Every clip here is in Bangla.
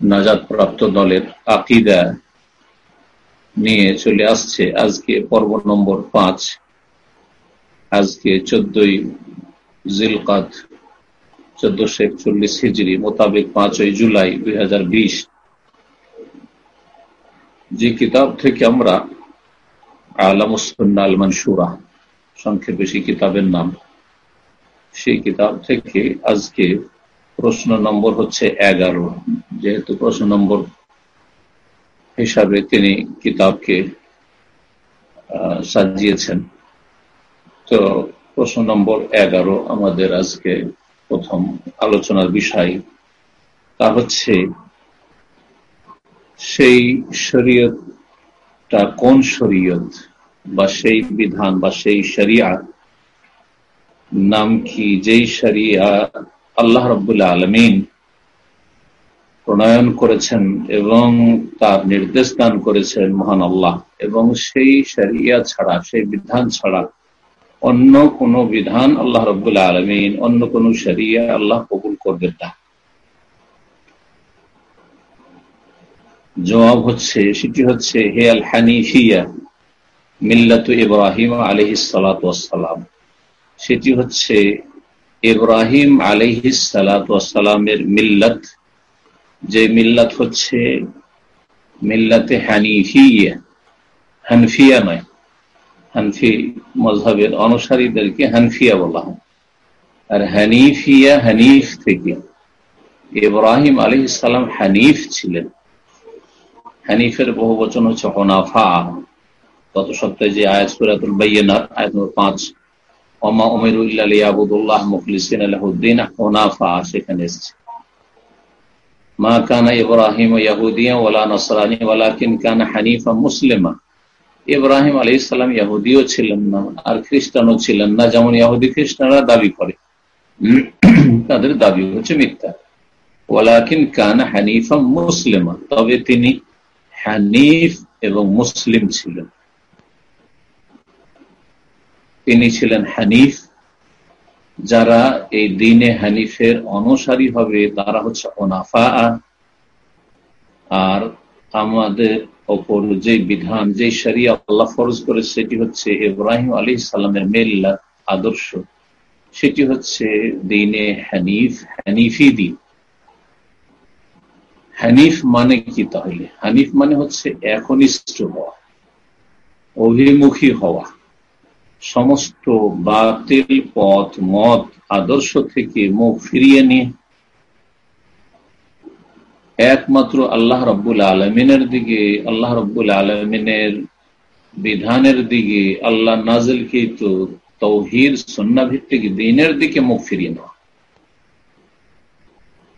নাজাদ প্রাপ্ত দলের আকিদা নিয়ে চলে আসছে আজকে পর্ব নম্বর পাঁচ। আজকে চোদ্দই জিলকাত, চোদ্দশো একচল্লিশ হিজড়ি মোতাবেক পাঁচই জুলাই দুই হাজার বিশ। যে কিতাব থেকে আমরা আলামুসন্না আল মানসুরা, সংক্ষেপে সেই কিতাবের নাম। সেই কিতাব থেকে আজকে প্রশ্ন নম্বর হচ্ছে এগারো। যেহেতু প্রশ্ন নম্বর হিসাবে তিনি কিতাবকে সাজিয়েছেন। তো প্রশ্ন নম্বর এগারো আমাদের আজকে প্রথম আলোচনার বিষয়। তা হচ্ছে, সেই শরীয়তটা কোন শরীয়ত বা সেই বিধান বা সেই শরিয়া? নাম কি যেই শরিয়া আল্লাহ রবুল্লা আলমিন প্রণয়ন করেছেন এবং তার নির্দেশ দান করেছেন মহান আল্লাহ। এবং সেই শরিয়া ছাড়া, সেই বিধান ছাড়া অন্য কোন বিধান আল্লাহ রবুল্লা আলমিন, অন্য কোন শরিয়া আল্লাহ কবুল করবেন না। জবাব হচ্ছে, সেটি হচ্ছে, হে আল হানিফিয়া মিল্লাত ইব্রাহিম আলহিসালাম সেটি হচ্ছে ইব্রাহিম আলহিসালামের মিল্লাত। যে মিল্লাত হচ্ছে মিল্লাতে হানিফিয়া। হানফিয়া নয়। হানফি মজহবের অনুসারীদেরকে হানফিয়া বলা হয়। আর হানিফিয়া হানিফ থেকে ইব্রাহিম আলী ইসলাম হানিফ ছিলেন। হানিফের বহু বচন হচ্ছে হনাফা। গত সপ্তাহে যে আয়াত সুরাতুল আয়াত পাঁচ। ওমা ওমেরুল্লাহ আবুদুল্লাহ মুখলিসিন আলাহুদ্দিন হনাফা সেখানে এসছে। মা কানা ইব্রাহিম ইয়াহুদিয়া ওলা নসরানি, ওয়ালাকিন কানা হানিফা মুসলিমা। ইব্রাহিম আলী ইসলাম ইয়াহুদিও ছিলেন না, আর খ্রিস্টানও ছিলেন না, যেমন ইয়াহুদি খ্রিস্টানরা দাবি করে। তাদের দাবি হচ্ছে মিথ্যা। ওয়ালাকিন কান হানিফা মুসলিমা, তবে তিনি হানিফ এবং মুসলিম ছিলেন। তিনি ছিলেন হানিফ। যারা এই দিনে হানিফের অনুসারী হবে, তারা হচ্ছে ওনাফা আর আমাদের ওপর যে বিধান, যে সারিয়া আল্লাহ ফরজ করে সেটি হচ্ছে ইব্রাহিম আলী সালামের মেল্লা আদর্শ। সেটি হচ্ছে দিনে হানিফ, হানিফি দিন। হানিফ মানে কি তাহলে? হানিফ মানে হচ্ছে একনিষ্ঠ হওয়া, অভিমুখী হওয়া। সমস্ত বাতিল পথ, মত, আদর্শ থেকে মুখ ফিরিয়ে নিয়ে একমাত্র আল্লাহ রব্বুল আলমিনের দিকে, আল্লাহ রব্বুল আলমিনের বিধানের দিকে, আল্লাহ নাজল তো তৌহির সন্না ভিত্তিক দিনের দিকে মুখ ফিরিয়ে নেওয়া।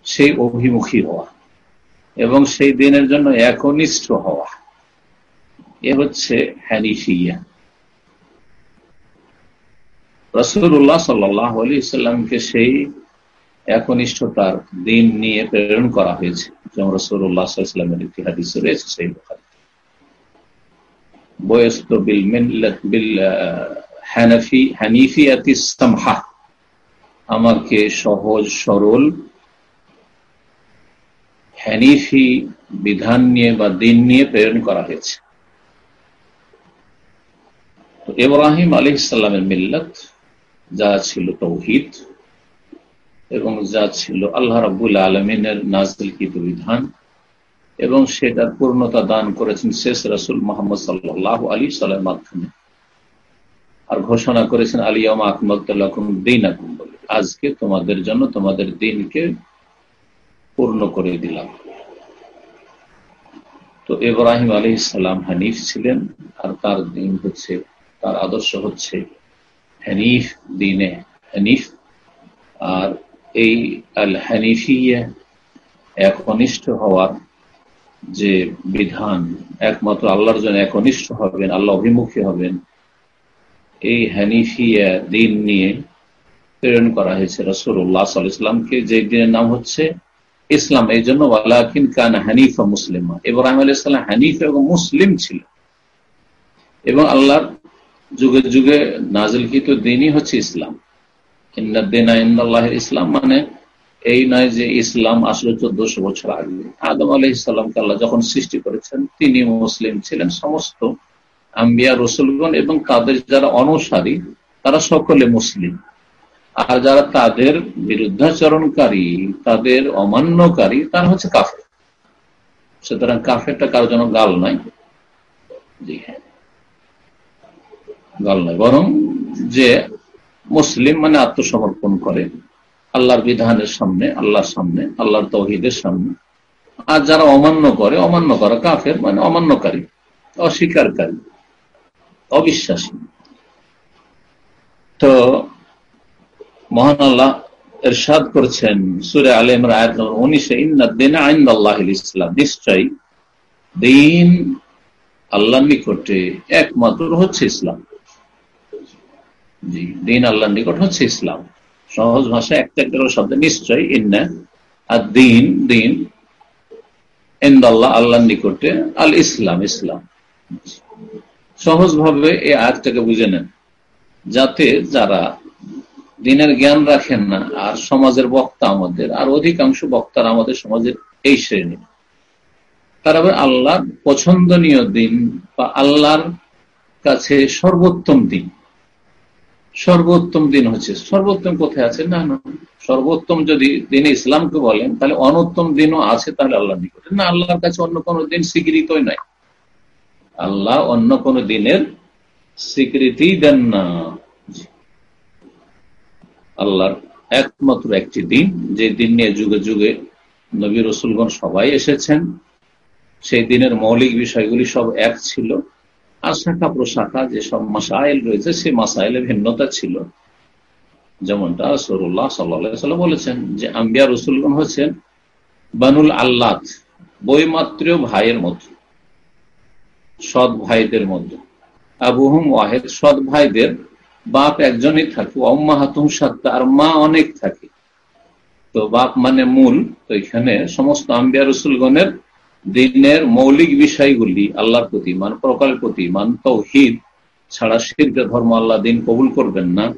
সেই অভিমুখী হওয়া এবং সেই দিনের জন্য একনিষ্ঠ হওয়া। এ হচ্ছে হ্যানিফিয়া রসুল্লাহ সাল্লাহ আলি সাল্লামকে সেই একনিষ্ঠতার দিন নিয়ে প্রেরণ করা হয়েছে, যেমন রসুল্লাহামের একটি হাদিস রয়েছে, সেই বোখারি। বয়স্ত বিল বিল আমাকে সহজ, সরল হ্যানিফি বিধান নিয়ে বা দিন নিয়ে প্রেরণ করা হয়েছে। তো ইব্রাহিম আলী ইসলামের মিল্লত যা ছিল তৌহিদ এবং যা ছিল আল্লাহ রাবুল আলমিনের নাজদিলকৃত বিধান এবং সেটার পূর্ণতা দান করেছেন শেষ রসুল মোহাম্মদ সাল্লাহ আলী সাল্লামের মাধ্যমে। আর ঘোষণা করেছেন আলিয়াম আকমতুল্লাহ দিন আকুম বলে। আজকে তোমাদের জন্য তোমাদের দিনকে পূর্ণ করে দিলাম। তো ইব্রাহিম আলী ইসলাম হানিফ ছিলেন আর তার দিন হচ্ছে, তার আদর্শ হচ্ছে হানিফ দিনে হানিফ আর এই আল হানিফিয়া একনিষ্ঠ হওয়ার যে বিধান, একমাত্র আল্লাহর জন্য একনিষ্ঠ হবেন, আল্লাহ অভিমুখী হবেন, এই হানিফিয়া দিন নিয়ে প্রেরণ করা হয়েছে রসুল্লাহ সাল্লামকে যে দিনের নাম হচ্ছে ইসলাম। এই জন্য ওয়ালাকিন কান হানিফা মুসলিমা। ইব্রাহিম আলী ইসলাম হানিফ এবং মুসলিম ছিল। এবং আল্লাহর যুগে যুগে নাজিলকৃত দিনই হচ্ছে ইসলাম। ইসলাম মানে এই নয় যে ইসলাম আসলে চোদ্দশো বছর আগে। আদম আলহ ইসলামকে আল্লাহ যখন সৃষ্টি করেছেন, তিনি মুসলিম ছিলেন সমস্ত আম্বিয়া রসুলগণ এবং তাদের যারা অনুসারী, তারা সকলে মুসলিম। আর যারা তাদের বিরুদ্ধাচরণকারী, তাদের অমান্যকারী, তারা হচ্ছে কাফের। সুতরাং কাফেরটা কারোর জন্য গাল নাই জি হ্যাঁ। গাল নয়, বরং যে মুসলিম মানে আত্মসমর্পণ করে আল্লাহর বিধানের সামনে, আল্লাহর সামনে, আল্লাহর তহিদের সামনে। আর যারা অমান্য করে, অমান্য করা কাফের মানে অমান্যকারী অস্বীকারী অবিশ্বাসী। তো মহান আল্লাহ এরশাদ করছেন সুরে আলম নম্বর উনিশে ইসলাম নিশ্চয়ই দিন আল্লাহ নিকটে একমাত্র হচ্ছে ইসলাম। জি, দিন আল্লাহ নিকট হচ্ছে ইসলাম। সহজ ভাষা একটা একটা শব্দ নিশ্চয় ইন্না। আর দিন দিন, ইন্দাল্লাহ আল্লাহ নিকটে আল ইসলাম ইসলাম। সহজ ভাবে এই আয়াতটাকে বুঝে নেন। যাতে যারা দিনের জ্ঞান রাখেন না, আর সমাজের বক্তা আমাদের, আর অধিকাংশ বক্তারা আমাদের সমাজের এই শ্রেণি। তারা আল্লাহর পছন্দনীয় দিন বা আল্লাহর কাছে সর্বোত্তম দিন। সর্বোত্তম দিন হচ্ছে। সর্বোত্তম কোথায় আছে? না না। সর্বোত্তম যদি দিন ইসলামকে বলেন, তাহলে অনুত্তম দিনও আছে তাহলে আল্লাহ নিকটে। না, আল্লাহর কাছে অন্য কোনো দিন স্বীকৃতই নাই। আল্লাহ অন্য কোন দিনের স্বীকৃতি দেন না। আল্লাহর একমাত্র একটি দিন, যে দিন নিয়ে যুগে যুগে নবী রসুলগণ সবাই এসেছেন, সেই দিনের মৌলিক বিষয়গুলি সব এক ছিল। আর শাখা প্রশাখা যেসব মাসাইল রয়েছে, সেই মাসাইলের ভিন্নতা ছিল। যেমনটা সরুল্লাহ সাল্লাম বলেছেন যে, আম্বিয়া রসুলগণ হচ্ছেন বানুল আল্লাহ বইমাত্রীয় ভাইয়ের মতো, সৎ ভাইদের মধ্যে আবুহুম ওয়াহেদ, সৎ ভাইদের বাপ একজনই থাকে অম্মা হাতুম সাত্তা, আর মা অনেক থাকে। তো বাপ মানে মূল, তো এখানে সমস্ত আম্বিয়া রসুলগণের দিনের মৌলিক বিষয়গুলি আল্লাহর প্রতি মান প্রকালের প্রতি মান তৌহিদ ছাড়া শিল্পে ধর্ম আল্লাহ দিন কবুল করবেন না।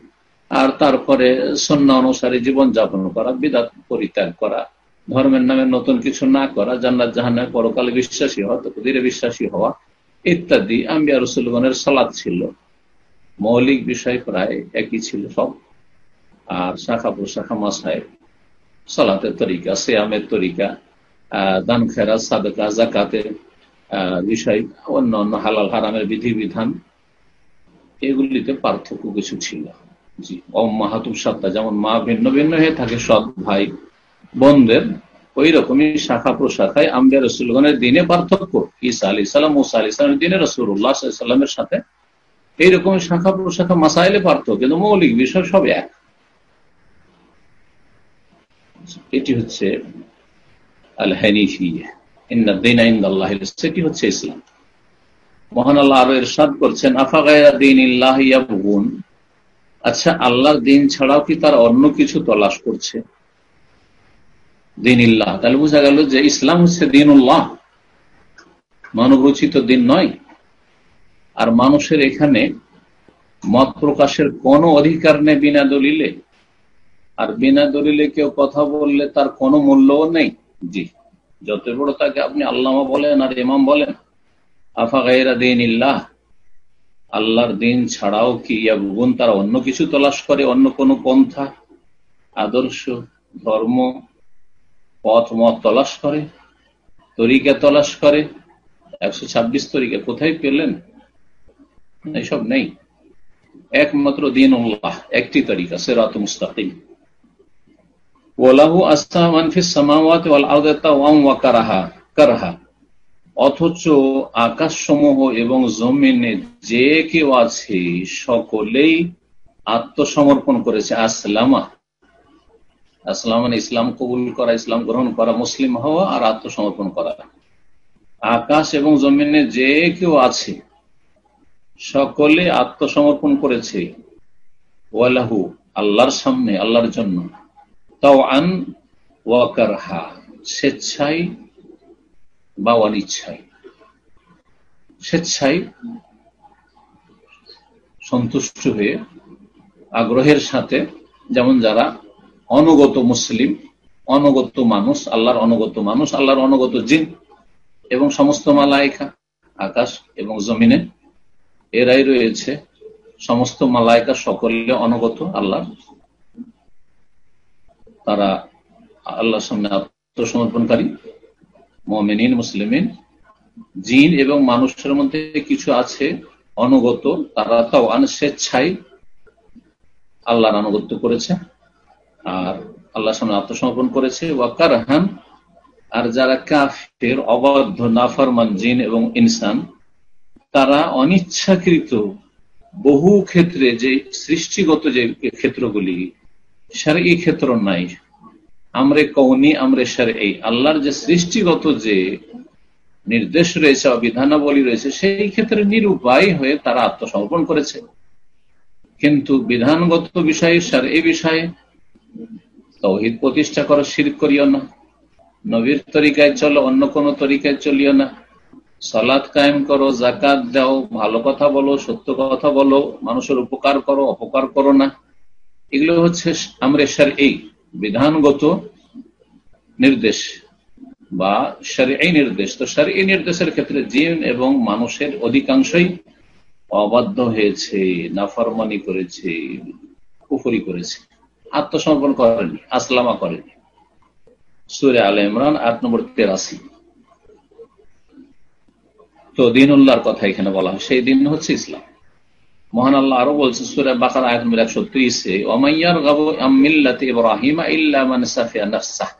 আর তারপরে সন্না অনুসারে জীবন যাপন করা, বিদাত পরিত্যাগ করা, ধর্মের নামে নতুন কিছু না করা, জান্নাত জাহানের পরকালে বিশ্বাসী হওয়া, তকদিরে বিশ্বাসী হওয়া ইত্যাদি আম্বিয়া রসুলগণের সালাদ ছিল। মৌলিক বিষয় প্রায় একই ছিল সব। আর শাখা প্রশাখা মাসায় সালাতের তরিকা, সেয়ামের তরিকা দান খেরা সাদকা জাকাতের বিষয়, অন্য অন্য হালাল হারামের বিধিবিধান, এগুলিতে পার্থক্য কিছু ছিল। জি অমাহাতুম সত্তা, যেমন মা ভিন্ন ভিন্ন হয়ে থাকে, সৎ ভাই, বোনদের ওই রকমই শাখা প্রশাখায় আম্বিয়া রসুলগণের দিনে পার্থক্য। ইসা আলি সাল্লাম মুসা আলি সাল্লামের দিনে রসুল্লাহ সাল্লামের সাথে এইরকম শাখা প্রশাখা মাসাইলে পার্থক্য, কিন্তু মৌলিক বিষয় সব এক। এটি হচ্ছে আল হানিফিয়া সেটি হচ্ছে ইসলাম। মহান আল্লাহ আরও এরশাদ করছেন, আফা গায়রা দিন ইল্লাহুন আচ্ছা আল্লাহর দিন ছাড়াও কি তার অন্য কিছু তলাশ করছে? দিন ইল্লাহ তাহলে বোঝা গেল যে ইসলাম হচ্ছে দিন উল্লাহ মানবরচিত দিন নয়। আর মানুষের এখানে মত প্রকাশের কোনো অধিকার নেই বিনা দলিলে। আর বিনা দলিলে কেউ কথা বললে তার কোনো মূল্যও নেই। জি। যত বড় তাকে আপনি আল্লামা বলেন আর ইমাম বলেন, আফা গাইরা দিন ইল্লাহ আল্লাহর দিন ছাড়াও কি ইয়াবুগুন তারা অন্য কিছু তলাশ করে, অন্য কোনো পন্থা, আদর্শ, ধর্ম, পথ, মত তলাশ করে, তরিকা তলাশ করে, একশো ছাব্বিশ তরিকা কোথায় পেলেন? এইসব নেই। একমাত্র দিন একটি তরিকা, সেরাত মুস্তাকিম। ওলাহু কারহা অথচ আকাশ সমূহ এবং জমিনে যে কেউ আছে, সকলেই আত্মসমর্পণ করেছে। আসলামা। আসলাম মানে ইসলাম কবুল করা, ইসলাম গ্রহণ করা, মুসলিম হওয়া আর আত্মসমর্পণ করা। আকাশ এবং জমিনে যে কেউ আছে, সকলে আত্মসমর্পণ করেছে। ওয়ালাহু, আল্লাহর সামনে, আল্লাহর জন্য। তাও আন ওয়াকার হা স্বেচ্ছায় বা অনিচ্ছায়। স্বেচ্ছায় সন্তুষ্ট হয়ে আগ্রহের সাথে, যেমন যারা অনুগত মুসলিম, অনগত মানুষ, আল্লাহর অনগত মানুষ, আল্লাহর অনগত জিন এবং সমস্ত মালায়িকা, আকাশ এবং জমিনে, এরাই রয়েছে সমস্ত মালায়িকা সকলে অনগত আল্লাহ তারা আল্লাহর সামনে আত্মসমর্পণকারী মমিন মুসলিমিন, জিন এবং মানুষের মধ্যে কিছু আছে অনুগত, তারা তাও স্বেচ্ছায় আল্লাহর আনুগত্য করেছে আর আল্লাহর সামনে আত্মসমর্পণ করেছে। ওয়াকার হান আর যারা কাফের, অবাধ্য, নাফরমান জিন এবং ইনসান, তারা অনিচ্ছাকৃত বহু ক্ষেত্রে যে সৃষ্টিগত যে ক্ষেত্রগুলি সার ক্ষেত্র নাই। আমরে কৌনি আমরে সার এই আল্লাহর যে সৃষ্টিগত যে নির্দেশ রয়েছে, বিধানাবলী রয়েছে, সেই ক্ষেত্রে নিরুপায় হয়ে তারা আত্মসমর্পণ করেছে। কিন্তু বিধানগত বিষয়ে সার এই বিষয়ে তৌহিদ প্রতিষ্ঠা করো শির করিও না। নবীর তরিকায় চলো, অন্য কোন তরিকায় চলিও না। সলাদ কায়েম করো জাকাত দাও, ভালো কথা বলো, সত্য কথা বলো, মানুষের উপকার করো, অপকার করো না। এগুলো হচ্ছে আমরা এই বিধানগত নির্দেশ বা সারি এই নির্দেশ। তো এই নির্দেশের ক্ষেত্রে জিন এবং মানুষের অধিকাংশই অবাধ্য হয়েছে, নাফরমানি করেছে, কুফরি করেছে। আত্মসমর্পণ করেনি, আসলামা করেনি। সুরে আল ইমরান আট নম্বর তেরাশি। তো দিন উল্লাহর কথা এখানে বলা হয়, সেই দিন হচ্ছে ইসলাম। মহান আল্লাহ আরও বলছে, সুরে বাকার আয়াত একশো ত্রিশে ওমাইয়ার গাবু আমিল্লাতে ইব্রাহিমা ইল্লা মান সাফিয়া নাফসাহ।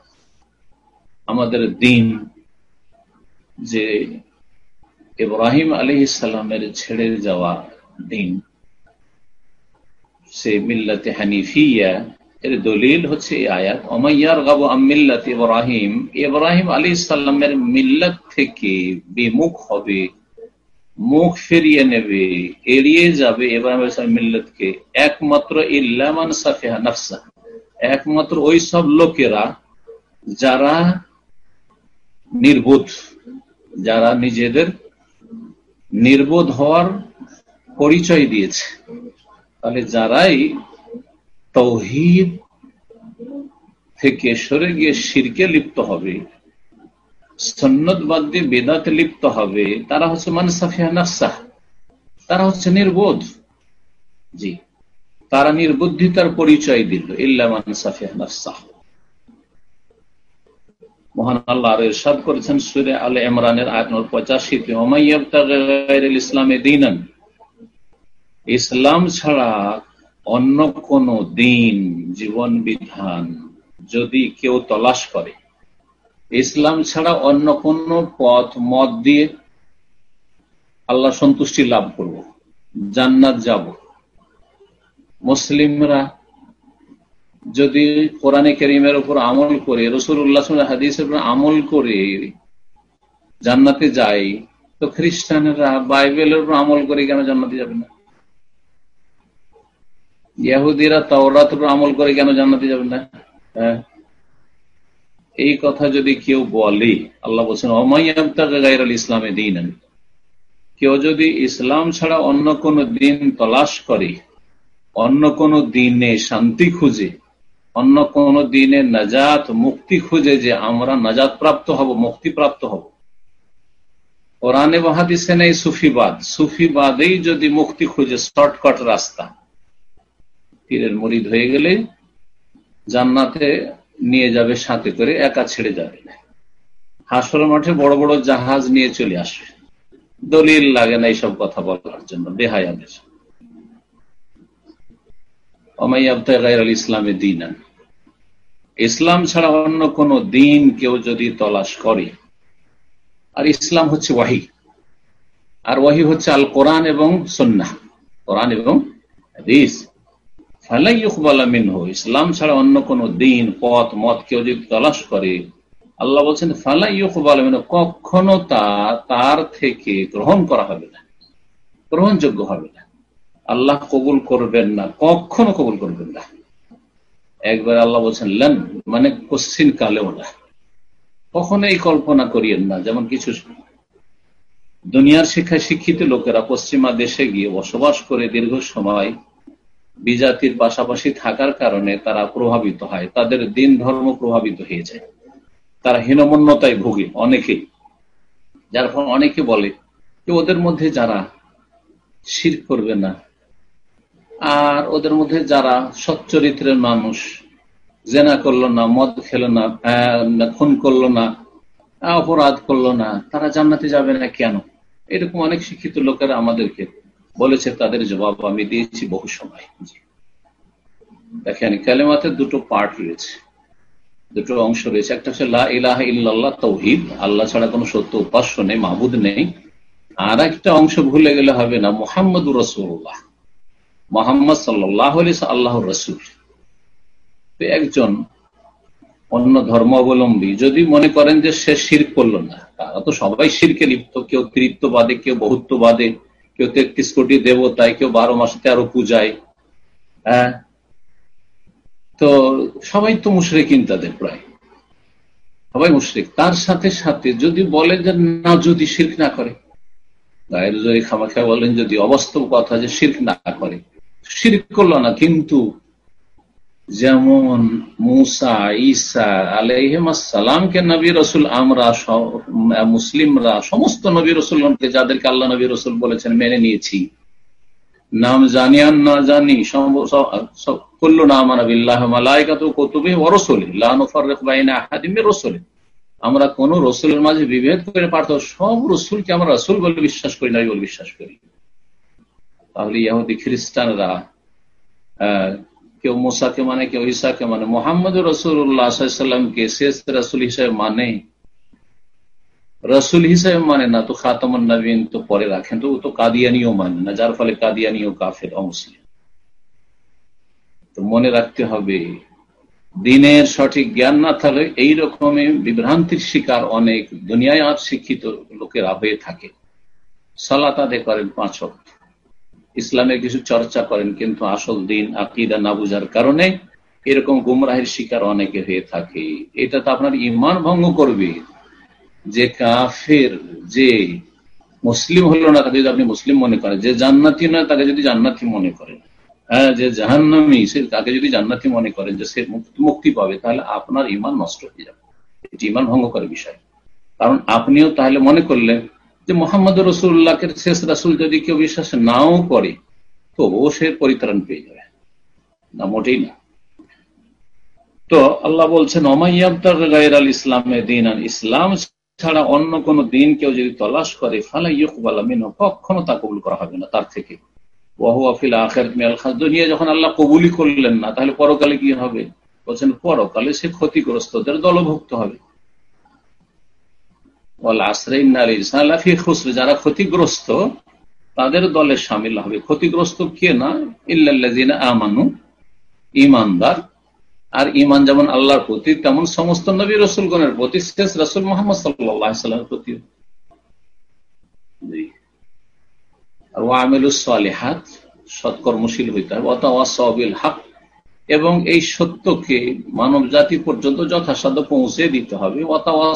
আমাদের দিন যে ইব্রাহিম আলী ইসলামের ছেড়ে যাওয়া দিন, সে মিল্লাতে হানিফিয়া, এর দলিল হচ্ছে এই আয়াত অমাইয়ার গাবু আমিল্লাত ইব্রাহিম ইব্রাহিম আলী ইসলামের মিল্লাত থেকে বিমুখ হবে মুখ ফিরিয়ে নেবে, এড়িয়ে যাবে ইব্রাহিম মিল্লাতকে। একমাত্র ইল্লামান সাফিহা নাফসা। একমাত্র ওই সব লোকেরা যারা নির্বোধ, যারা নিজেদের নির্বোধ হওয়ার পরিচয় দিয়েছে। তাহলে যারাই তৌহিদ থেকে সরে গিয়ে শিরকে লিপ্ত হবে সন্ন্যত বাদ দিয়ে বেদাতে লিপ্ত হবে, তারা হচ্ছে মানসাফিয়া নাফসাহ, তারা হচ্ছে নির্বোধ। জি। তারা নির্বুদ্ধিতার পরিচয় দিল, ইল্লা মানসাফিয়া করেছেন ইসলাম ছাড়া অন্য কোন দিন জীবন বিধান যদি কেউ তলাশ করে। ইসলাম ছাড়া অন্য কোন পথ, মত দিয়ে আল্লাহ সন্তুষ্টি লাভ করব, জান্নাত যাব। মুসলিমরা যদি কোরআনে কেরিমের উপর আমল করে রসুল উল্লাহ হাদিসের উপর আমল করে জান্নাতে যায়, তো খ্রিস্টানরা বাইবেলের উপর আমল করে কেন জান্নাতে যাবে না? ইয়াহুদিরা তাওরাত উপর আমল করে কেন জান্নাতে যাবে না? হ্যাঁ। এই কথা যদি কেউ বলে, আল্লাহ বলছেন অমাইয়াল ইসলামে দিন কেউ যদি ইসলাম ছাড়া অন্য কোন দিন তলাশ করে, অন্য কোন দিনে শান্তি খুঁজে, অন্য কোন দিনে নাজাত, মুক্তি খুঁজে যে আমরা নাজাত প্রাপ্ত হব মুক্তি প্রাপ্ত হব। কোরআনে মহাদিসে নেই সুফিবাদ। সুফিবাদেই যদি মুক্তি খুঁজে, শর্টকাট রাস্তা। তীরের মরিদ হয়ে গেলে জান্নাতে নিয়ে যাবে সাথে করে, একা ছেড়ে যাবে। না মাঠে বড় বড় জাহাজ নিয়ে চলে আসবে দলিল লাগে না এইসব কথা বলার জন্য, বেহায়াদের। ইসলামে দিন ইসলাম ছাড়া অন্য কোন দিন কেউ যদি তলাশ করে, আর ইসলাম হচ্ছে ওয়াহি। আর ওয়াহি হচ্ছে আল কোরআন এবং সন্না কোরআন এবং হাদিস। ইসলাম ছাড়া অন্য কোন দিন, পথ, মত কেউ যদি তলাশ করে, আল্লাহ বলছেন, ফালাই ইউকবালামিন কখনো তা, তার থেকে গ্রহণ করা হবে না, গ্রহণযোগ্য হবে না। আল্লাহ কবুল করবেন না, কখনো কবুল করবেন না। একবার আল্লাহ বলছেন, লেন মানে কশ্চিন কালেও না। কখনো এই কল্পনা করিয়েন না, যেমন কিছু দুনিয়ার শিক্ষায় শিক্ষিত লোকেরা পশ্চিমা দেশে গিয়ে বসবাস করে দীর্ঘ সময় বিজাতির পাশাপাশি থাকার কারণে তারা প্রভাবিত হয়। তাদের দিন ধর্ম প্রভাবিত হয়ে যায়। তারা হীনমন্যতায় ভোগে অনেকেই। যার ফলে অনেকে বলে যে ওদের মধ্যে যারা শির করবে না, আর ওদের মধ্যে যারা সচ্চরিত্রের মানুষ, জেনা করল না, মদ খেলো না খুন করল না, অপরাধ করল না, তারা জান্নাতে যাবে না কেন? এরকম অনেক শিক্ষিত লোকেরা আমাদেরকে বলেছে, তাদের জবাব আমি দিয়েছি বহু সময়। দেখেন, কালেমাতে দুটো পার্ট রয়েছে। দুটো অংশ রয়েছে। একটা হচ্ছে ইলাহ ইল্লাল্লাহ, তৌহিদ। আল্লাহ ছাড়া কোনো সত্য উপাস্য নেই, মাহবুদ নেই। আর একটা অংশ ভুলে গেলে হবে না মোহাম্মদ রসুল্লাহ মোহাম্মদ সাল্লাহ আল্লাহ রসুল। একজন অন্য ধর্ম অবলম্বী যদি মনে করেন যে সে শির করল না, তারা তো সবাই শিরকে লিপ্ত, কেউ তৃত্ববাদে কেউ বহুত্ববাদে কেউ তেত্রিশ কোটি দেবতায় কেউ বারো মাসে তেরো পূজায়। হ্যাঁ? তো সবাই তো মুশরেকিন তাদের প্রায়। সবাই মুশরিক। তার সাথে সাথে যদি বলে যে না, যদি শির্ক না করে, গায়ের জয়ী খামাখা বলেন যদি, অবাস্তব কথা যে শির্ক না করে। শির্ক করল না, কিন্তু যেমন মুসা, ঈসা আলাইহালামকে নবী রসুল আমরা মুসলিমরা, সমস্ত নবী রসুলকে যাদেরকে আল্লাহ নবী রসুল বলেছেন মেনে নিয়েছি। নাম জানি আর না জানি না ওরসলি লাহাদিমে রসলে আমরা কোন রসুলের মাঝে বিভেদ করে পারত সব রসুলকে আমরা রসুল বলে বিশ্বাস করি, নবী বলে বিশ্বাস করি। তাহলে ইহুদি খ্রিস্টানরা কেউ মোসাকে মানে কেউ ঈসাকে মানে। মোহাম্মদ রসুল্লাহামকে শেষ রসুল হিসেবে মানে? রসুল হিসেবে মানে না তো খাতামন নবীন তো পরে রাখেন। তো তো কাদিয়ানিও মানে না, যার ফলে কাদিয়ানিও কাফের, অমুসলিম। তো মনে রাখতে হবে, দিনের সঠিক জ্ঞান না থাকলে এই রকমের বিভ্রান্তির শিকার অনেক দুনিয়ায় আর শিক্ষিত লোকেরা হয়ে থাকে। সালাত আদে করেন পাঁচ ইসলামের কিছু চর্চা করেন, কিন্তু আসল দিন আকিদা না বুঝার কারণে এরকম গুমরাহের শিকার অনেকে হয়ে থাকে। এটা তো আপনার ইমান ভঙ্গ করবে। যে কাফের, যে মুসলিম হলো না, তাকে যদি আপনি মুসলিম মনে করেন, যে জান্নাতি নয়, তাকে যদি জান্নাতি মনে করেন। হ্যাঁ যে জাহান্নামি, সে তাকে যদি জান্নাতি মনে করেন, যে সে মুক্তি পাবে, তাহলে আপনার ইমান নষ্ট হয়ে যাবে। এটি ইমান ভঙ্গ করে বিষয়। কারণ আপনিও তাহলে মনে করলেন যে মোহাম্মদ রসুল্লাহকে শেষ রাসুল যদি কেউ বিশ্বাস নাও করে, তো ও সে পরিত্রাণ পেয়ে যাবে। না, মোটেই না। তো আল্লাহ বলছেন অমাইয়াবতার গায়ের আল ইসলামে দিন ইসলাম ছাড়া অন্য কোন দিন কেউ যদি তলাশ করে ফালা কখনো তা কবুল করা হবে না তার থেকে। ওয়াহুয়াফিল আখের দুনিয়া যখন আল্লাহ কবুলই করলেন না, তাহলে পরকালে কি হবে? বলছেন, পরকালে সে ক্ষতিগ্রস্তদের দলভুক্ত হবে। যারা ক্ষতিগ্রস্ত, তাদের দলে সামিল হবে। ক্ষতিগ্রস্ত কে না? ইল্লাজিনা আমানু ইমানদার আর ইমান যেমন আল্লাহর প্রতি, তেমন সমস্ত নবী রসুলগণের প্রতি, শেষ রসুল মোহাম্মদ সাল্লামের প্রতি আর ওয়ামিলুসালিহাত সৎকর্মশীল হইতে হবে। অথবা সবিল হাক এবং এই সত্যকে মানব জাতি পর্যন্ত যথাসাধ্য পৌঁছে দিতে হবে। অথবা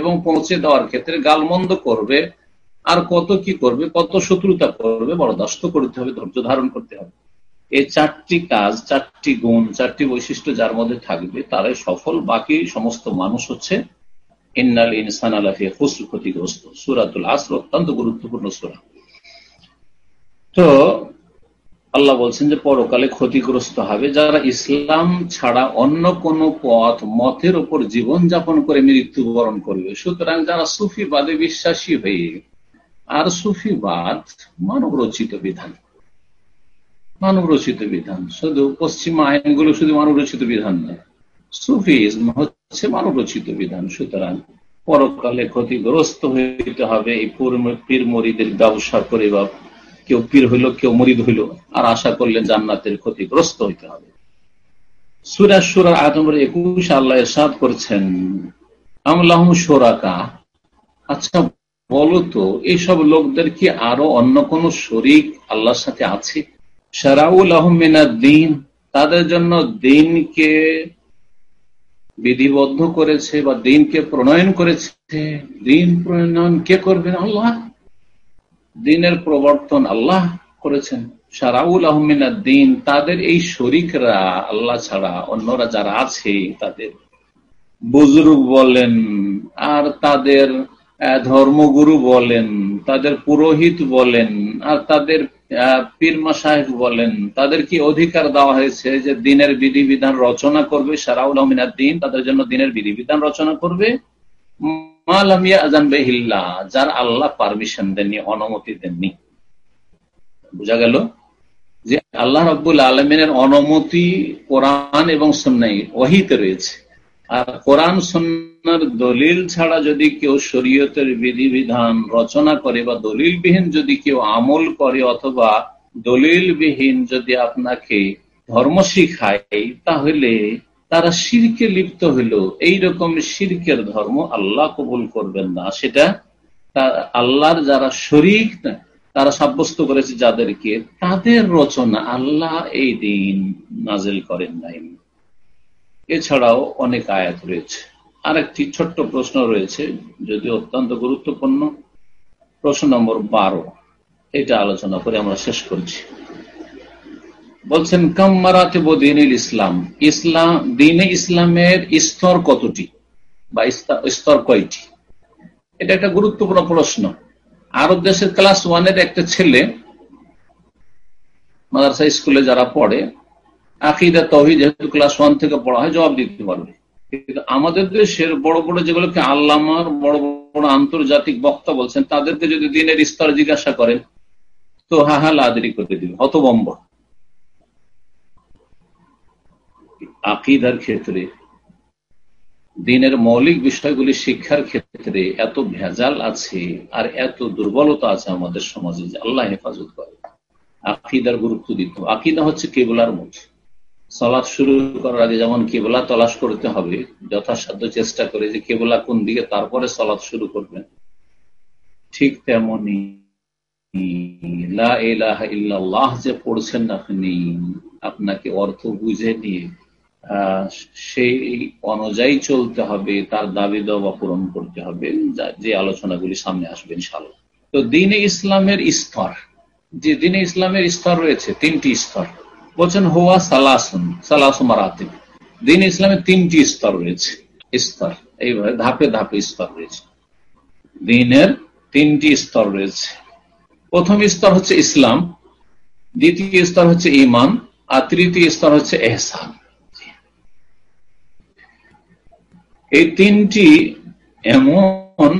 এবং পৌঁছে দেওয়ার ক্ষেত্রে গালমন্দ করবে। আর কত কি করবে, কত শত্রুতা করবে, বরদাস্ত করতে হবে, ধৈর্য ধারণ করতে হবে। এই চারটি কাজ, চারটি গুণ, চারটি বৈশিষ্ট্য যার মধ্যে থাকবে তারাই সফল বাকি সমস্ত মানুষ হচ্ছে ইন্নাল ইনসান আলাফি হুসল ক্ষতিগ্রস্ত। সুরাতুল আসর অত্যন্ত গুরুত্বপূর্ণ সুরা। তো আল্লাহ বলছেন যে পরকালে ক্ষতিগ্রস্ত হবে। যারা ইসলাম ছাড়া অন্য কোন পথ, মতের উপর জীবন যাপন করে মৃত্যুবরণ করবে, সুতরাং যারা সুফিবাদে বিশ্বাসী হয়ে, আর সুফিবাদ মানব রচিত বিধান। মানব রচিত বিধান। শুধু পশ্চিমা আইনগুলো শুধু মানব রচিত বিধান নয়। সুফিজম হচ্ছে মানব রচিত বিধান। সুতরাং পরকালে ক্ষতিগ্রস্ত হইতে হবে, এই পীর মরিদের ব্যবসা করে বা কেউ পীর হইল, কেউ মরিদ হইল, আর আশা করলে জান্নাতের ক্ষতিগ্রস্ত হইতে হবে। সুরা সুরা আদমের একুশ, আল্লাহ এরশাদ করছেন আমলাহ সোরাকা আচ্ছা বলো তো, এইসব লোকদের কি আরও অন্য কোন শরিক আল্লাহর সাথে আছে? সারাউল আহমিনা দিন, তাদের জন্য দিনকে বিধিবদ্ধ করেছে বা দিনকে প্রণয়ন করেছে। দিন প্রণয়ন কে করবেন আল্লাহ? দিনের প্রবর্তন আল্লাহ করেছেন। সারাউল আহমিনা আহমিনাদ্দিন তাদের এই শরিকরা আল্লাহ ছাড়া অন্যরা যারা আছে তাদের। বুজরুগ বলেন, আর তাদের ধর্মগুরু বলেন, তাদের পুরোহিত বলেন, আর তাদের পীর মাসাহেব বলেন, তাদের কি অধিকার দেওয়া হয়েছে যে দিনের বিধিবিধান রচনা করবে? সারাউল দিন, তাদের জন্য দিনের বিধিবিধান রচনা করবে? যার আল্লাহ পারমিশন দেননি, অনুমতি দেননি। বুঝা গেল? যে আল্লাহ রব্বুল আলমিনের অনুমতি কোরআন এবং সন্ন্যাই ওহিতে রয়েছে। আর কোরআন সন্ন্যার দলিল ছাড়া যদি কেউ শরীয়তের বিধিবিধান রচনা করে বা দলিলবিহীন যদি কেউ আমল করে অথবা দলিলবিহীন যদি আপনাকে ধর্ম শিখায়, তাহলে তারা শিরকে লিপ্ত হইল। এইরকম শিরকের ধর্ম আল্লাহ কবুল করবেন না। সেটা আল্লাহর যারা শরিক, তারা সাব্যস্ত করেছে যাদেরকে, তাদের রচনা আল্লাহ এই দিন নাজেল করেন নাই। এছাড়াও অনেক আয়াত রয়েছে। আর একটি ছোট্ট প্রশ্ন রয়েছে, যদি অত্যন্ত গুরুত্বপূর্ণ। প্রশ্ন নম্বর বারো। এটা আলোচনা করে আমরা শেষ করছি। বলছেন কাম্মারাতে দিনিল ইসলাম। ইসলাম দিনে ইসলামের স্তর কতটি বা স্তর কয়টি? এটা একটা গুরুত্বপূর্ণ প্রশ্ন। আরব দেশের ক্লাস ওয়ানের একটা ছেলে মাদারসা স্কুলে যারা পড়ে, আকিদা তহি যেহেতু ক্লাস ওয়ান থেকে পড়া হয়, জবাব দিতে পারবে। কিন্তু আমাদের দেশের বড় বড় যেগুলোকে আল্লামার বড় বড় আন্তর্জাতিক বক্তা বলছেন, তাদেরকে যদি দিনের স্তর জিজ্ঞাসা করেন, তো হাহা লাদেরি করতে দিবে হতবম্ব আকিদার ক্ষেত্রে, দিনের মৌলিক বিষয়গুলি শিক্ষার ক্ষেত্রে এত ভেজাল আছে আর এত দুর্বলতা আছে আমাদের সমাজে যে আল্লাহ হেফাজত করে। আকিদার গুরুত্ব দিত আকিদা হচ্ছে কেবলার মতো সলাৎ শুরু করার আগে যেমন কেবলা তলাশ করতে হবে, যথাসাধ্য চেষ্টা করে যে কেবলা কোন দিকে তারপরে সলাৎ শুরু করবেন ঠিক তেমনি যে পড়ছেন আপনি, আপনাকে অর্থ বুঝে নিয়ে সেই অনুযায়ী চলতে হবে, তার দাবি দেওয়া পূরণ করতে হবে, যে আলোচনাগুলি সামনে আসবে ইনশাল্লাহ তো দিনে ইসলামের স্তর, যে দিনে ইসলামের স্তর রয়েছে, তিনটি স্তর। বলছেন, হোয়া সালাসুন, সালাসু মারাতিব। দিন ইসলামের তিনটি স্তর রয়েছে, স্তর। এইভাবে ধাপে ধাপে স্তর রয়েছে। দিনের তিনটি স্তর রয়েছে। প্রথম স্তর হচ্ছে ইসলাম, দ্বিতীয় স্তর হচ্ছে ইমান আর তৃতীয় স্তর হচ্ছে এহসান। এই তিনটি এমন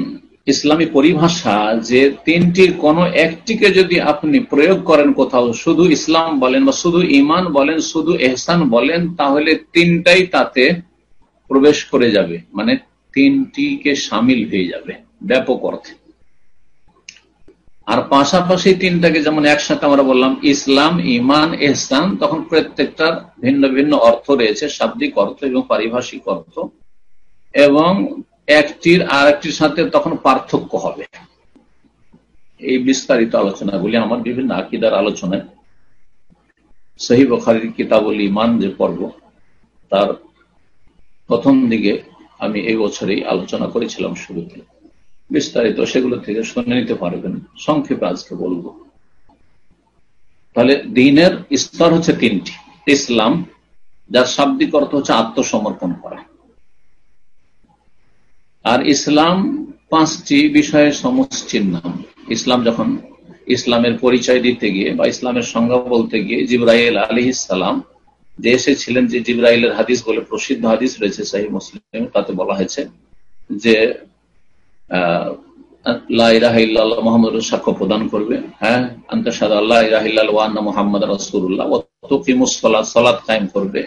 ইসলামী পরিভাষা যে তিনটির কোন একটিকে যদি আপনি প্রয়োগ করেন কোথাও, শুধু ইসলাম বলেন বা শুধু ইমান বলেন, শুধু এহসান বলেন, তাহলে তিনটাই তাতে প্রবেশ করে যাবে। মানে তিনটিকে সামিল হয়ে যাবে ব্যাপক অর্থে। আর পাশাপাশি তিনটাকে যেমন একসাথে আমরা বললাম, ইসলাম ইমান এহসান, তখন প্রত্যেকটার ভিন্ন ভিন্ন অর্থ রয়েছে, শাব্দিক অর্থ এবং পারিভাষিক অর্থ। এবং একটির আর একটির সাথে তখন পার্থক্য হবে। এই বিস্তারিত আলোচনাগুলি আমার বিভিন্ন আকিদার আলোচনায়। সহি বখারির কিতাবুল ইমান যে পর্ব, তার প্রথম দিকে আমি এই বছরেই আলোচনা করেছিলাম শুরুতে। বিস্তারিত সেগুলো থেকে শুনে নিতে পারবেন। সংক্ষেপে আজকে বলব। তাহলে দিনের স্তর হচ্ছে তিনটি। ইসলাম, যার শাব্দিক অর্থ হচ্ছে আত্মসমর্পণ করা। আর ইসলাম পাঁচটি বিষয়ের সমষ্টির নাম। ইসলাম যখন ইসলামের পরিচয় দিতে গিয়ে বা ইসলামের সংজ্ঞা বলতে গিয়ে জিব্রাইল আলী ইসালাম যে এসেছিলেন যে জিব্রাইলের হাদিস বলে প্রসিদ্ধ হাদিস রয়েছে সাহি মুসলিম, তাতে বলা হয়েছে যে মোহাম্মদ সাক্ষ্য প্রদান করবে। হ্যাঁ আন্তঃসাদ আল্লাহ ওয়ান্না মোহাম্মদ রসুল্লাহ তাহলে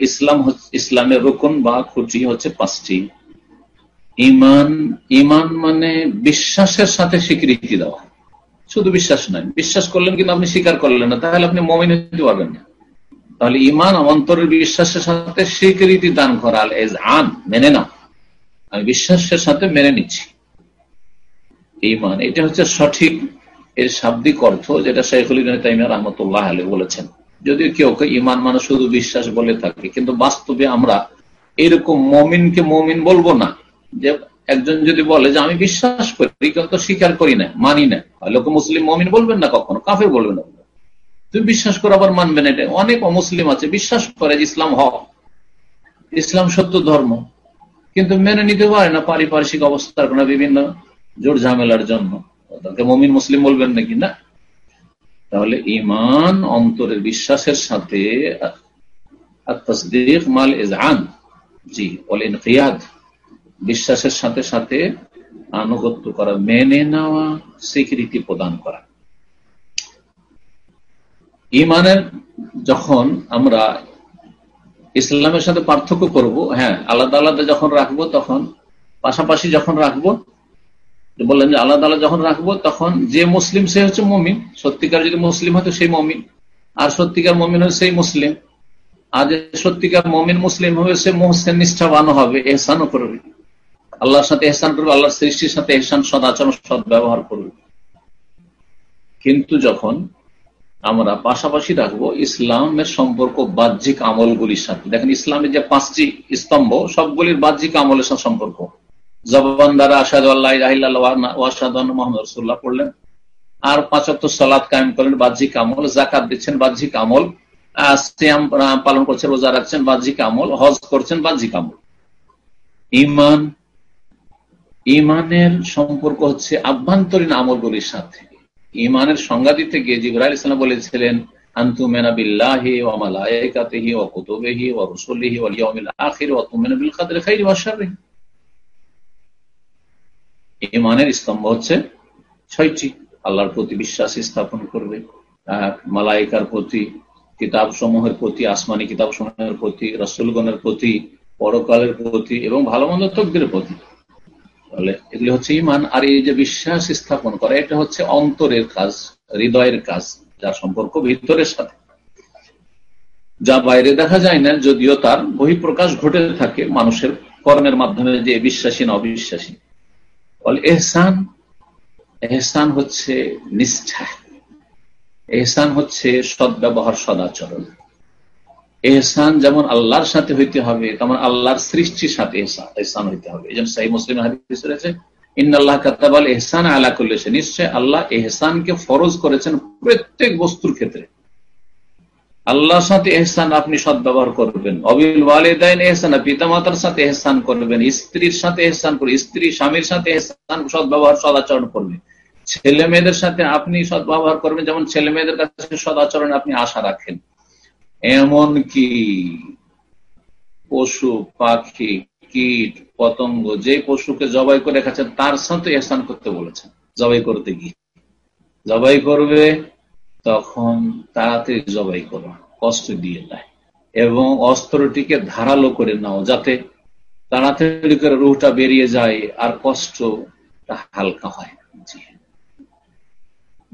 ইসলাম ইসলামের বা খুঁটি হচ্ছে পাঁচটি। ইমান ইমান মানে বিশ্বাসের সাথে স্বীকৃতি দেওয়া। শুধু বিশ্বাস নয়, বিশ্বাস করলেন কিন্তু আপনি স্বীকার করলেন না, তাহলে আপনি মমিন হতে পারবেন না। তাহলে ইমান অন্তরের বিশ্বাসের সাথে স্বীকৃতি দান করা এজ আন মেনে না আমি বিশ্বাসের সাথে মেনে নিচ্ছি। ইমান এটা হচ্ছে সঠিক এর শাব্দিক অর্থ, যেটা শেখুল রহমতুল্লাহ আলী বলেছেন। যদিও কেউ ইমান মানে শুধু বিশ্বাস বলে থাকে, কিন্তু বাস্তবে আমরা এরকম মমিনকে মমিন বলব না। যে একজন যদি বলে যে, আমি বিশ্বাস করি, কিন্তু স্বীকার করি না, মানি না। লোক মুসলিম মমিন বলবেন না কখনো, কাফের বলবেন না তুমি বিশ্বাস করো, আবার মানবে না। এটা অনেক অমুসলিম আছে, বিশ্বাস করে যে ইসলাম হক। ইসলাম সত্য ধর্ম। কিন্তু মেনে নিতে পারে না পারিপার্শ্বিক অবস্থার কোন বিভিন্ন জোর ঝামেলার জন্য। তাকে মমিন মুসলিম বলবেন নাকি? না। তাহলে ইমান অন্তরের বিশ্বাসের সাথে মাল জি বিশ্বাসের সাথে সাথে আনুগত্য করা, মেনে নেওয়া, স্বীকৃতি প্রদান করা। ইমানের যখন আমরা ইসলামের সাথে পার্থক্য করব হ্যাঁ আলাদা আলাদা যখন রাখব তখন, পাশাপাশি যখন রাখব বললেন যে আলাদা আলাদা যখন রাখব তখন যে মুসলিম সে হচ্ছে মমিন, সত্যিকার যদি মুসলিম হতো সেই মমিন, আর সত্যিকার মমিন হয় সেই মুসলিম, আর যে সত্যিকার মমিন মুসলিম হবে সে মোহসেন, নিষ্ঠাবান হবে, এহসানও করবে। আল্লাহর সাথে এহসান করবে, আল্লাহর সৃষ্টির সাথে এহসান, সদাচরণ সদ ব্যবহার করবে। কিন্তু যখন আমরা পাশাপাশি রাখব ইসলামের সম্পর্ক, বাহ্যিক আমলগুলির সাথে। দেখেন, ইসলামের যে পাঁচটি স্তম্ভ, সবগুলির বাহ্যিক আমলের সাথে সম্পর্ক। জবান দ্বারা আসাদ মোহাম্মদ রসুল্লাহ পড়লেন। আর পাঁচত্ব সালাদ কায়েম করলেন, বাহ্যিক আমল জাকাত দিচ্ছেন, বাহ্যিক আমল। শ্যাম পালন করছেন, রোজা রাখছেন, বাহ্যিক আমল। হজ করছেন, বাহ্যিক আমল। ইমান ইমানের সম্পর্ক হচ্ছে আভ্যন্তরীণ আমলগুলির সাথে। ইমানের সংজ্ঞা দিতে গিয়ে জিবরাইল ইসলাম বলেছিলেন ইমানের স্তম্ভ ছয়টি, আল্লাহর প্রতি বিশ্বাস স্থাপন করবে। মালাইকার প্রতি কিতাব সমূহের প্রতি, আসমানি কিতাব সমূহের প্রতি, রসুলগণের প্রতি, পরকালের প্রতি এবং ভালো মন্দ তকদের প্রতি। তাহলে এগুলি হচ্ছে ইমান আর এই যে বিশ্বাস স্থাপন করা, এটা হচ্ছে অন্তরের কাজ, হৃদয়ের কাজ, যার সম্পর্ক ভিতরের সাথে। যা বাইরে দেখা যায় না, যদিও তার বহিঃপ্রকাশ ঘটে থাকে মানুষের কর্মের মাধ্যমে যে বিশ্বাসী না অবিশ্বাসী। বলে এহসান এহসান হচ্ছে নিষ্ঠা, এহসান হচ্ছে সদ্ব্যবহার, সদাচরণ। এহসান যেমন আল্লাহর সাথে হইতে হবে, তেমন আল্লাহর সৃষ্টির সাথে এহসান হইতে হবে। এই জন্য সাহি মুসলিম হাদিস রয়েছে ইন্নআল্লাহ কাতাবাল এহসান আলা করলেছে নিশ্চয় আল্লাহ এহসানকে ফরজ করেছেন প্রত্যেক বস্তুর ক্ষেত্রে। আল্লাহর সাথে এহসান আপনি সদ্ব্যবহার করবেন। অবিল ওয়ালেদাইন এহসান পিতা মাতার সাথে এহসান করবেন। স্ত্রীর সাথে এহসান করবেন। স্ত্রী স্বামীর সাথে এহসান সদ্ব্যবহার, সদাচরণ করবেন ছেলে মেয়েদের সাথে আপনি সদ্ব্যবহার করবেন। যেমন ছেলে মেয়েদের কাছে সদাচরণ আপনি আশা রাখেন। এমন কি পশু, পাখি, কীট, পতঙ্গ, যে পশুকে জবাই করে খাচ্ছেন, তার সাথে এহসান করতে বলেছেন, জবাই করতে গিয়ে। জবাই করবে, তখন তাড়াতাড়ি জবাই করো, কষ্ট দিয়ে দেয়। এবং অস্ত্রটিকে ধারালো করে নাও, যাতে তাড়াতাড়ি করে রুহটা বেরিয়ে যায় আর কষ্ট হালকা হয়।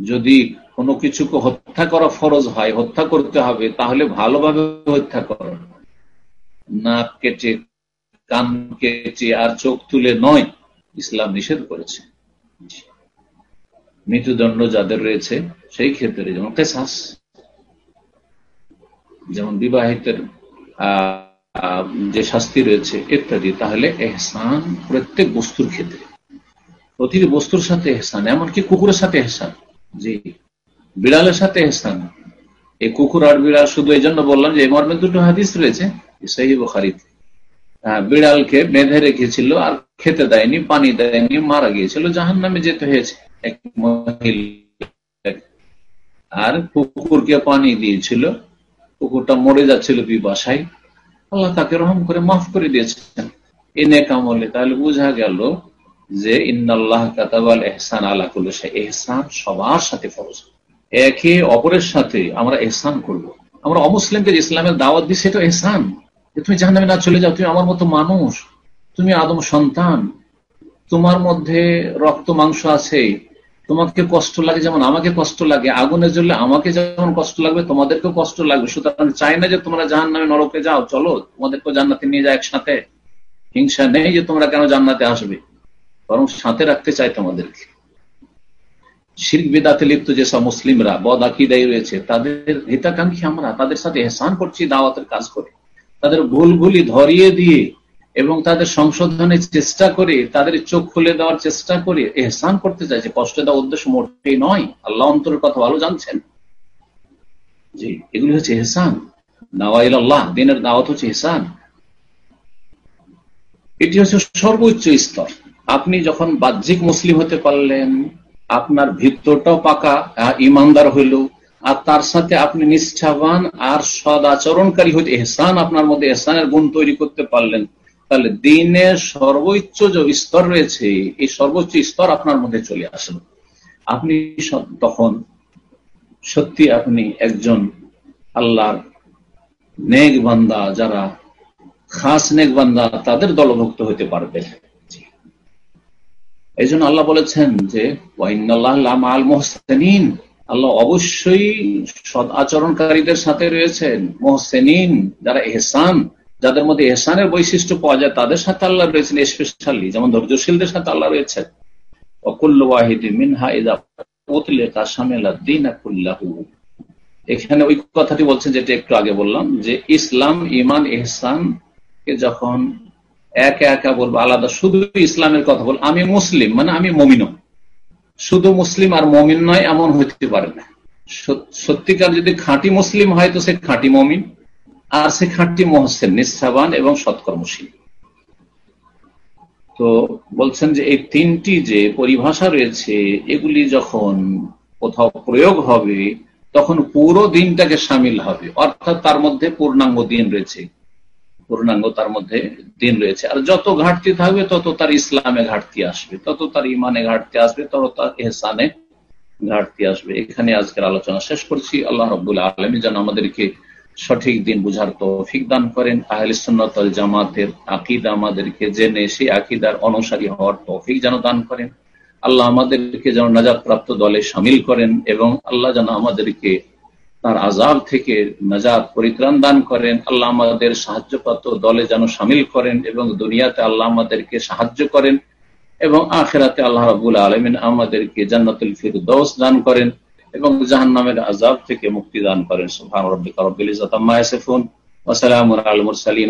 যদি কোনো কিছুকে হত্যা করা ফরজ হয়, হত্যা করতে হবে, তাহলে ভালোভাবে হত্যা করো নাক কেটে, কান কেটে আর চোখ তুলে নয়, ইসলাম নিষেধ করেছে। মৃত্যুদণ্ড যাদের রয়েছে, সেই ক্ষেত্রে যেমন কেসাস, যেমন বিবাহিতের যে শাস্তি রয়েছে ইত্যাদি, তাহলে এহসান প্রত্যেক বস্তুর ক্ষেত্রে। প্রতিটি বস্তুর সাথে এহসান, এমনকি কুকুরের সাথে এহসান। জি। বিড়ালের সাথে এহসান এই কুকুর আর বিড়াল শুধু এই জন্য বললাম যে মর্মে দুটো হাদিস রয়েছে সেই বখারিতে বিড়ালকে বেঁধে রেখেছিল আর খেতে দেয়নি, পানি দেয়নি, মারা গিয়েছিল জাহান নামে যেতে হয়েছে। এক আর কুকুরকে পানি দিয়েছিল, কুকুরটা মরে যাচ্ছিল বিবাসায় আল্লাহ তাকে রহম করে মাফ করে দিয়েছেন। এনে কামলে তাহলে বোঝা গেল যে ইন্দাল্লাহ কাতাবাল এহসান আল্লাহ এহসান সবার সাথে ফরজ। একে অপরের সাথে আমরা এহসান করব। আমরা অমুসলিমকে ইসলামের দাওয়াত দিই সেটা এহসান। যে তুমি জাহান্নামে না চলে যাও, তুমি আমার মতো মানুষ, তুমি আদম সন্তান, তোমার মধ্যে রক্ত, মাংস আছে, তোমাকে কষ্ট লাগে যেমন আমাকে কষ্ট লাগে, আগুনে জ্বললে আমাকে যেমন কষ্ট লাগবে, তোমাদেরকেও কষ্ট লাগবে। সুতরাং চাই না যে তোমরা জাহান নামে নরকে যাও, চলো, তোমাদেরকেও জান্নাতে নিয়ে যাও একসাথে। হিংসা নেই যে তোমরা কেন জান্নাতে আসবে। বরং সাথে রাখতে চাই তোমাদেরকে। শির্ক বেদাতে লিপ্ত যেসব মুসলিমরা, বদ আকিদাই রয়েছে, তাদের হিতাকাঙ্ক্ষী আমরা, তাদের সাথে এহসান করছি, দাওয়াতের কাজ করে। তাদের ভুলগুলি ধরিয়ে দিয়ে এবং তাদের সংশোধনের চেষ্টা করে, তাদের চোখ খুলে দেওয়ার চেষ্টা করে এহসান করতে চাইছে। কষ্ট দেওয়ার উদ্দেশ্য মোটেই নয়, আল্লাহ অন্তরের কথা ভালো জানছেন। জি, এগুলি হচ্ছে এহসান। দাওয়াইল আল্লাহ, দিনের দাওয়াত হচ্ছে এহসান। এটি হচ্ছে সর্বোচ্চ স্তর। আপনি যখন বাহ্যিক মুসলিম হতে পারলেন আপনার ভিতরটাও পাকা ইমানদার হইল, আর তার সাথে আপনি নিষ্ঠাবান আর সদ আচরণকারী হইতে এহসান আপনার মধ্যে এহসানের গুণ তৈরি করতে পারলেন। তাহলে দিনের সর্বোচ্চ যে স্তর রয়েছে, এই সর্বোচ্চ স্তর আপনার মধ্যে চলে আসলো। আপনি তখন সত্যি আপনি একজন আল্লাহর নেক বান্দা, যারা খাস নেক বান্দা, তাদের দলভুক্ত হতে পারবে এই জন্য আল্লাহ বলেছেন যে আল্লাহ অবশ্যই সদ আচরণকারীদের সাথে রয়েছেন। মোহসেনিন, যারা এহসান, যাদের মধ্যে এহসানের বৈশিষ্ট্য পাওয়া যায়, তাদের সাথে আল্লাহ রয়েছেন স্পেশালি, যেমন ধৈর্যশীলদের সাথে আল্লাহ রয়েছেন। অকুল্ল মিনহা ইদা এখানে ওই কথাটি বলছেন, যেটা একটু আগে বললাম, যে ইসলাম ইমান এহসান যখন একা একা বলব, আলাদা। শুধু ইসলামের কথা বল, আমি মুসলিম মানে আমি মমিন শুধু মুসলিম আর মমিন নয়, এমন হইতে পারে না। সত্যিকার যদি খাঁটি মুসলিম হয়, তো সে খাঁটি মমিন, আর সে খাঁটি মহসেন নিঃসাবান এবং সৎকর্মশীল। তো বলছেন যে এই তিনটি যে পরিভাষা রয়েছে, এগুলি যখন কোথাও প্রয়োগ হবে, তখন পুরো দিনটাকে সামিল হবে। অর্থাৎ তার মধ্যে পূর্ণাঙ্গ দিন রয়েছে। পূর্ণাঙ্গ তার মধ্যে দিন রয়েছে। আর যত ঘাটতি থাকবে, তত তার ইসলামে ঘাটতি আসবে, তত তার ইমানে ঘাটতি আসবে, তত তার এহসানে ঘাটতি আসবে। এখানে আজকের আলোচনা শেষ করছি। আল্লাহ রবুল্লাহ আলমী যেন আমাদেরকে সঠিক দিন বুঝার তৌফিক দান করেন। আহলিসুন্নতল জামাতের আকিদা আমাদেরকে জেনে, সেই আকিদার অনুসারী হওয়ার তৌফিক যেন দান করেন। আল্লাহ আমাদেরকে যেন নাজাদ প্রাপ্ত দলে সামিল করেন এবং আল্লাহ যেন আমাদেরকে তার আজাব থেকে নাজাদ পরিত্রাণ দান করেন। আল্লাহ আমাদের সাহায্যপ্রাপ্ত দলে যেন সামিল করেন এবং দুনিয়াতে আল্লাহ আমাদেরকে সাহায্য করেন এবং আখেরাতে আল্লাহ রাবুল আলমিন আমাদেরকে জান্নাতুল ফিরদৌস দান করেন এবং জাহান নামের আজাব থেকে মুক্তি দান করেন। সুহান রব্বিকা রব্বিল ইজ্জাত আম্মা ইয়াসিফুন ওয়া সালামুন আলাল মুরসালিন।